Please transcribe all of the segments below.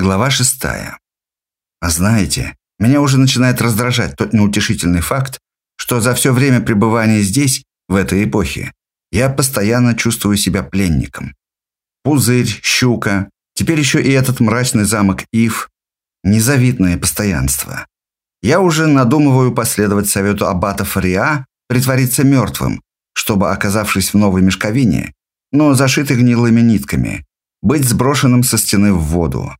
Глава шестая. А знаете, меня уже начинает раздражать тот неутешительный факт, что за все время пребывания здесь, в этой эпохе, я постоянно чувствую себя пленником. Пузырь, щука, теперь еще и этот мрачный замок Ив. Незавидное постоянство. Я уже надумываю последовать совету аббата Фариа притвориться мертвым, чтобы, оказавшись в новой мешковине, но зашитой гнилыми нитками, быть сброшенным со стены в воду.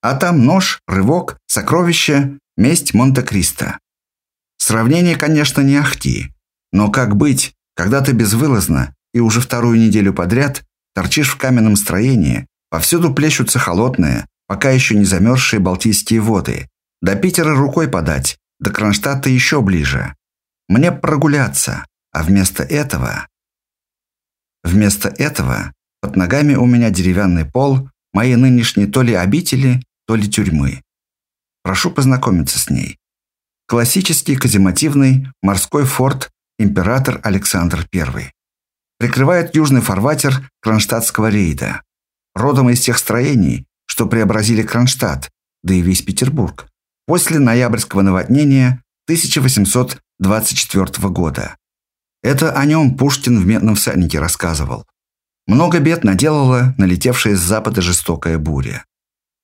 А там нож, рывок, сокровище, месть Монте-Кристо. Сравнение, конечно, не ахти. Но как быть, когда ты безвылазно и уже вторую неделю подряд торчишь в каменном строении, повсюду плещутся холодные, пока еще не замерзшие Балтийские воды. До Питера рукой подать, до Кронштадта еще ближе. Мне прогуляться, а вместо этого... Вместо этого под ногами у меня деревянный пол, мои нынешние то ли обители, то ли тюрьмы. Прошу познакомиться с ней. Классический каземативный морской форт император Александр I. Прикрывает южный фарватер Кронштадтского рейда. Родом из тех строений, что преобразили Кронштадт, да и весь Петербург, после ноябрьского наводнения 1824 года. Это о нем Пушкин в «Медном всаднике» рассказывал. Много бед наделала налетевшая с запада жестокая буря.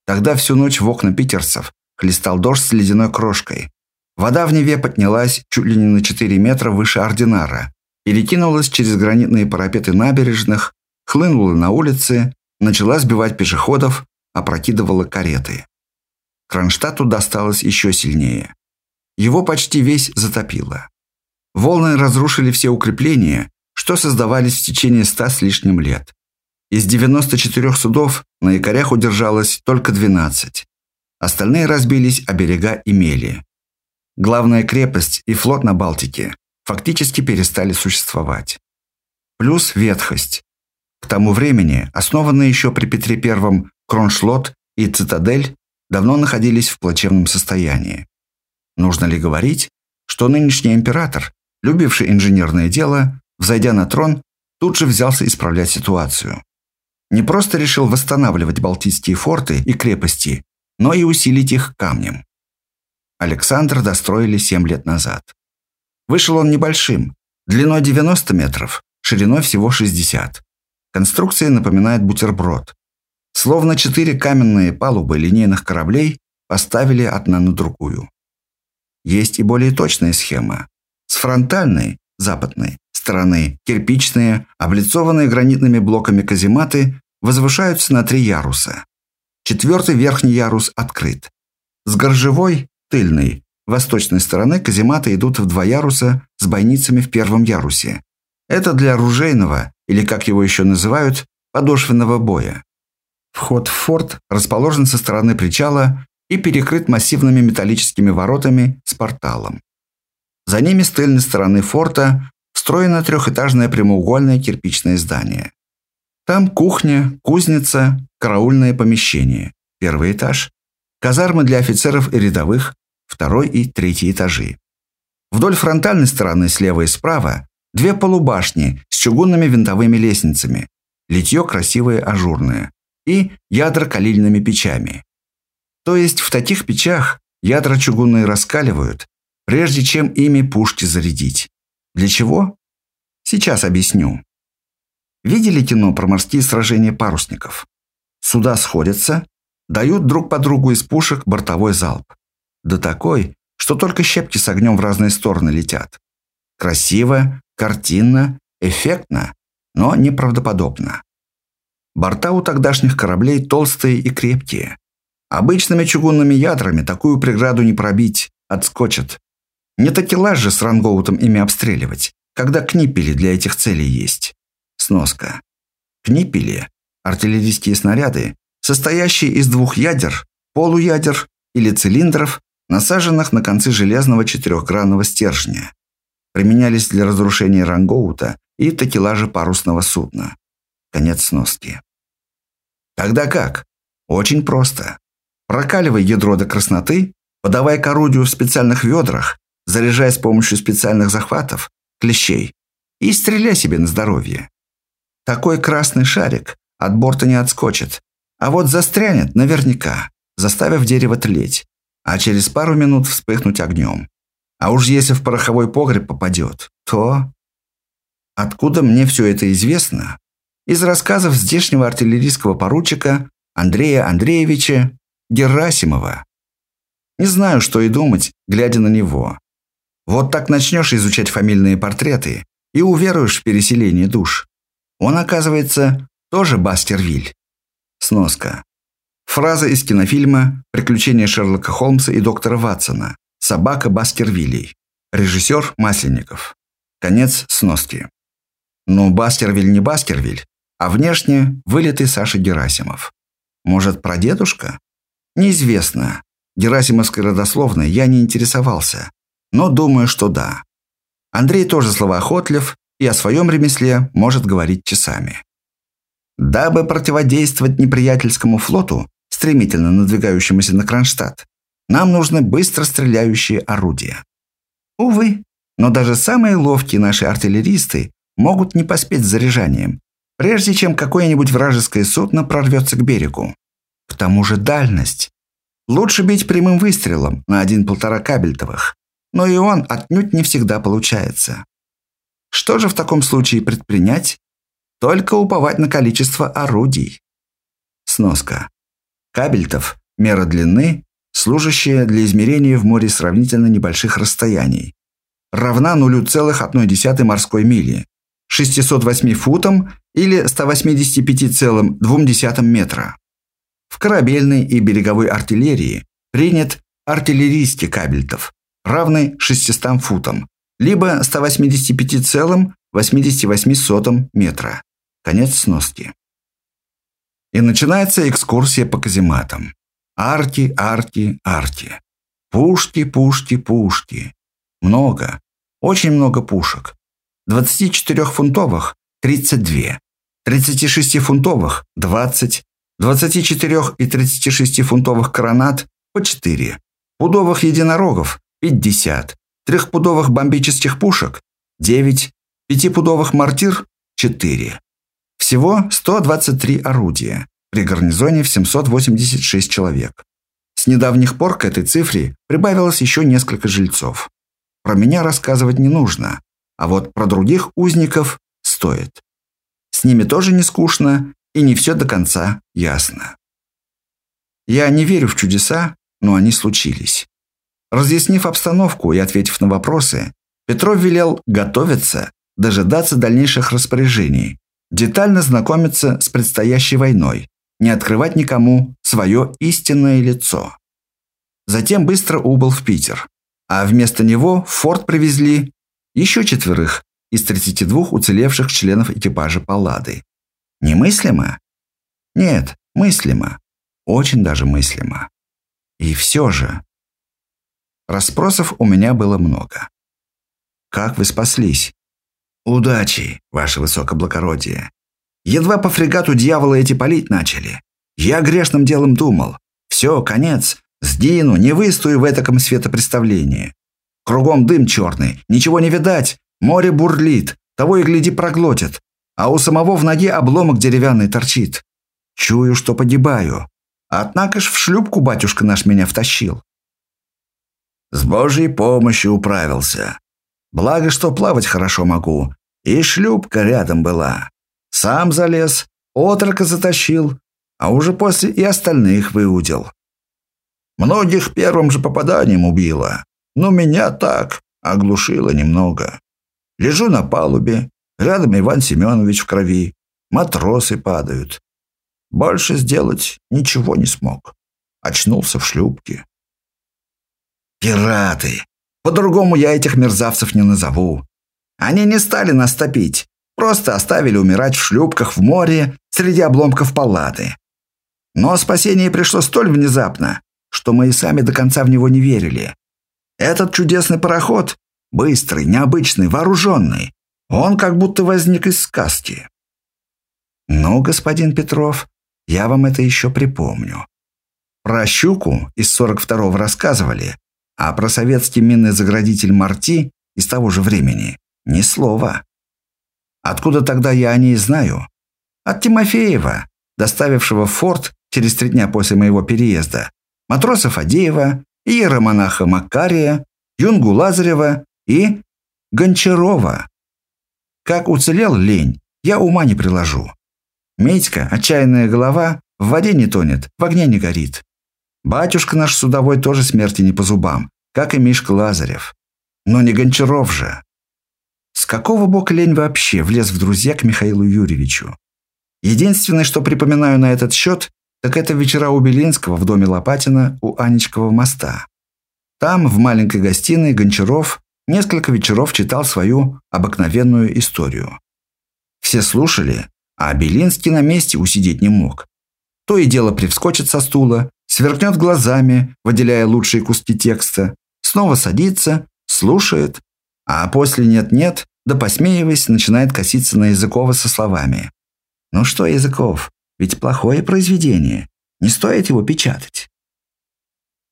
Тогда всю ночь в окна питерцев хлестал дождь с ледяной крошкой. Вода в Неве поднялась чуть ли не на 4 метра выше ординара, перекинулась через гранитные парапеты набережных, хлынула на улицы, начала сбивать пешеходов, опрокидывала кареты. Кронштадту досталось еще сильнее. Его почти весь затопило. Волны разрушили все укрепления, что создавались в течение ста с лишним лет. Из 94 судов на якорях удержалось только 12. Остальные разбились о берега и мели. Главная крепость и флот на Балтике фактически перестали существовать. Плюс ветхость. К тому времени основанные еще при Петре I Кроншлот и Цитадель давно находились в плачевном состоянии. Нужно ли говорить, что нынешний император, любивший инженерное дело, взойдя на трон, тут же взялся исправлять ситуацию не просто решил восстанавливать балтийские форты и крепости, но и усилить их камнем. Александр достроили 7 лет назад. Вышел он небольшим, длиной 90 метров, шириной всего 60. Конструкция напоминает бутерброд. Словно четыре каменные палубы линейных кораблей поставили одна на другую. Есть и более точная схема. С фронтальной, западной, стороны кирпичные, облицованные гранитными блоками казематы возвышаются на три яруса. Четвертый верхний ярус открыт. С горжевой, тыльной, восточной стороны казематы идут в два яруса с бойницами в первом ярусе. Это для оружейного, или как его еще называют, подошвенного боя. Вход в форт расположен со стороны причала и перекрыт массивными металлическими воротами с порталом. За ними с тыльной стороны форта встроено трехэтажное прямоугольное кирпичное здание. Там кухня, кузница, караульное помещение. Первый этаж. Казармы для офицеров и рядовых. Второй и третий этажи. Вдоль фронтальной стороны слева и справа две полубашни с чугунными винтовыми лестницами. Литье красивое ажурное. И ядра калильными печами. То есть в таких печах ядра чугунные раскаливают, прежде чем ими пушки зарядить. Для чего? Сейчас объясню. Видели кино про морские сражения парусников? Суда сходятся, дают друг по другу из пушек бортовой залп. Да такой, что только щепки с огнем в разные стороны летят. Красиво, картинно, эффектно, но неправдоподобно. Борта у тогдашних кораблей толстые и крепкие. Обычными чугунными ядрами такую преграду не пробить, отскочат. Не такелаж же с рангоутом ими обстреливать, когда книпели для этих целей есть. Сноска. Книпели – артиллерийские снаряды, состоящие из двух ядер, полуядер или цилиндров, насаженных на концы железного четырехгранного стержня. Применялись для разрушения рангоута и такелажа парусного судна. Конец сноски. Тогда как? Очень просто. Прокаливай ядро до красноты, подавай к орудию в специальных ведрах, заряжай с помощью специальных захватов, клещей, и стреляй себе на здоровье. Такой красный шарик от борта не отскочит, а вот застрянет наверняка, заставив дерево тлеть, а через пару минут вспыхнуть огнем. А уж если в пороховой погреб попадет, то... Откуда мне все это известно? Из рассказов здешнего артиллерийского поручика Андрея Андреевича Герасимова. Не знаю, что и думать, глядя на него. Вот так начнешь изучать фамильные портреты и уверуешь в переселение душ. Он, оказывается, тоже Бастервиль. Сноска. Фраза из кинофильма «Приключения Шерлока Холмса и доктора Ватсона. Собака Баскервилей». Режиссер Масленников. Конец сноски. Но Баскервиль не Баскервиль, а внешне вылитый Саша Герасимов. Может, прадедушка? Неизвестно. Герасимовской родословной я не интересовался, но думаю, что да. Андрей тоже словоохотлив и о своем ремесле может говорить часами. Дабы противодействовать неприятельскому флоту, стремительно надвигающемуся на Кронштадт, нам нужны быстро стреляющие орудия. Увы, но даже самые ловкие наши артиллеристы могут не поспеть с заряжанием, прежде чем какое-нибудь вражеское судно прорвется к берегу. К тому же дальность. Лучше бить прямым выстрелом на один-полтора кабельтовых, но и он отнюдь не всегда получается. Что же в таком случае предпринять? Только уповать на количество орудий. Сноска. Кабельтов – мера длины, служащая для измерения в море сравнительно небольших расстояний. Равна 0,1 морской мили, 608 футам или 185,2 метра. В корабельной и береговой артиллерии принят артиллерийский кабельтов, равный 600 футам, либо 185,88 метра. Конец сноски. И начинается экскурсия по казематам. Арки, арки, арки. Пушки, пушки, пушки. Много. Очень много пушек. 24-фунтовых – 32. 36-фунтовых – 20. 24 и 36-фунтовых коронат – по 4. Пудовых единорогов – 50. Трехпудовых бомбических пушек – 9. Пятипудовых мортир – 4. Всего 123 орудия, при гарнизоне в 786 человек. С недавних пор к этой цифре прибавилось еще несколько жильцов. Про меня рассказывать не нужно, а вот про других узников стоит. С ними тоже не скучно и не все до конца ясно. Я не верю в чудеса, но они случились. Разъяснив обстановку и ответив на вопросы, Петров велел готовиться, дожидаться дальнейших распоряжений, детально знакомиться с предстоящей войной, не открывать никому свое истинное лицо. Затем быстро убыл в Питер, а вместо него в форт привезли еще четверых из 32 уцелевших членов экипажа Паллады. Немыслимо? Нет, мыслимо. Очень даже мыслимо. И все же... Расспросов у меня было много. Как вы спаслись? Удачи, ваше высокоблагородие. Едва по фрегату дьявола эти палить начали. Я грешным делом думал. Все, конец. Сгину, не выстою в этаком светопредставлении. Кругом дым черный, ничего не видать. Море бурлит, того и гляди проглотит. А у самого в ноге обломок деревянный торчит. Чую, что погибаю. Однако ж в шлюпку батюшка наш меня втащил. С Божьей помощью управился. Благо, что плавать хорошо могу. И шлюпка рядом была. Сам залез, отрока затащил, а уже после и остальных выудил. Многих первым же попаданием убило, но меня так оглушило немного. Лежу на палубе, рядом Иван Семенович в крови, матросы падают. Больше сделать ничего не смог. Очнулся в шлюпке. Пираты! По-другому я этих мерзавцев не назову. Они не стали нас топить, просто оставили умирать в шлюпках в море среди обломков палаты. Но спасение пришло столь внезапно, что мы и сами до конца в него не верили. Этот чудесный пароход, быстрый, необычный, вооруженный, он как будто возник из сказки. Ну, господин Петров, я вам это еще припомню. Про щуку из 42-го рассказывали, а про советский минный заградитель Марти из того же времени ни слова. Откуда тогда я о ней знаю? От Тимофеева, доставившего в форт через три дня после моего переезда, матроса Фадеева, иеромонаха Макария, юнгу Лазарева и Гончарова. Как уцелел лень, я ума не приложу. Медька, отчаянная голова, в воде не тонет, в огне не горит. Батюшка наш судовой тоже смерти не по зубам, как и Мишка Лазарев. Но не Гончаров же. С какого бока лень вообще влез в друзья к Михаилу Юрьевичу? Единственное, что припоминаю на этот счет, так это вечера у Белинского в доме Лопатина у Анечкового моста. Там, в маленькой гостиной, Гончаров несколько вечеров читал свою обыкновенную историю. Все слушали, а Белинский на месте усидеть не мог. То и дело привскочит со стула, сверкнет глазами, выделяя лучшие куски текста, снова садится, слушает, а после «нет-нет», да посмеиваясь, начинает коситься на Языкова со словами. «Ну что, Языков, ведь плохое произведение, не стоит его печатать».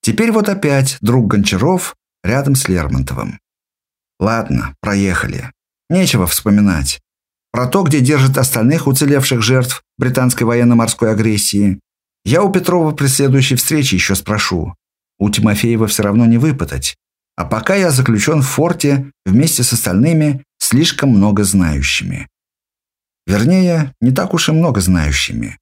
Теперь вот опять друг Гончаров рядом с Лермонтовым. Ладно, проехали. Нечего вспоминать. Про то, где держат остальных уцелевших жертв британской военно-морской агрессии, я у Петрова при следующей встрече еще спрошу. У Тимофеева все равно не выпытать. А пока я заключен в форте вместе с остальными слишком много знающими. Вернее, не так уж и много знающими.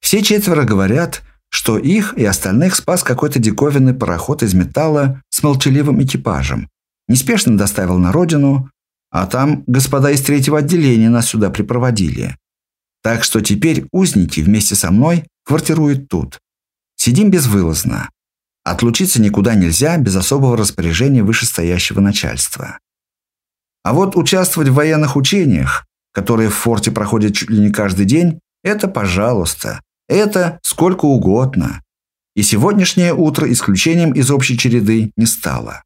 Все четверо говорят, что их и остальных спас какой-то диковинный пароход из металла с молчаливым экипажем. Неспешно доставил на родину, а там господа из третьего отделения нас сюда припроводили. Так что теперь узники вместе со мной квартируют тут. Сидим безвылазно. Отлучиться никуда нельзя без особого распоряжения вышестоящего начальства. А вот участвовать в военных учениях, которые в форте проходят чуть ли не каждый день, это пожалуйста. Это сколько угодно. И сегодняшнее утро исключением из общей череды не стало.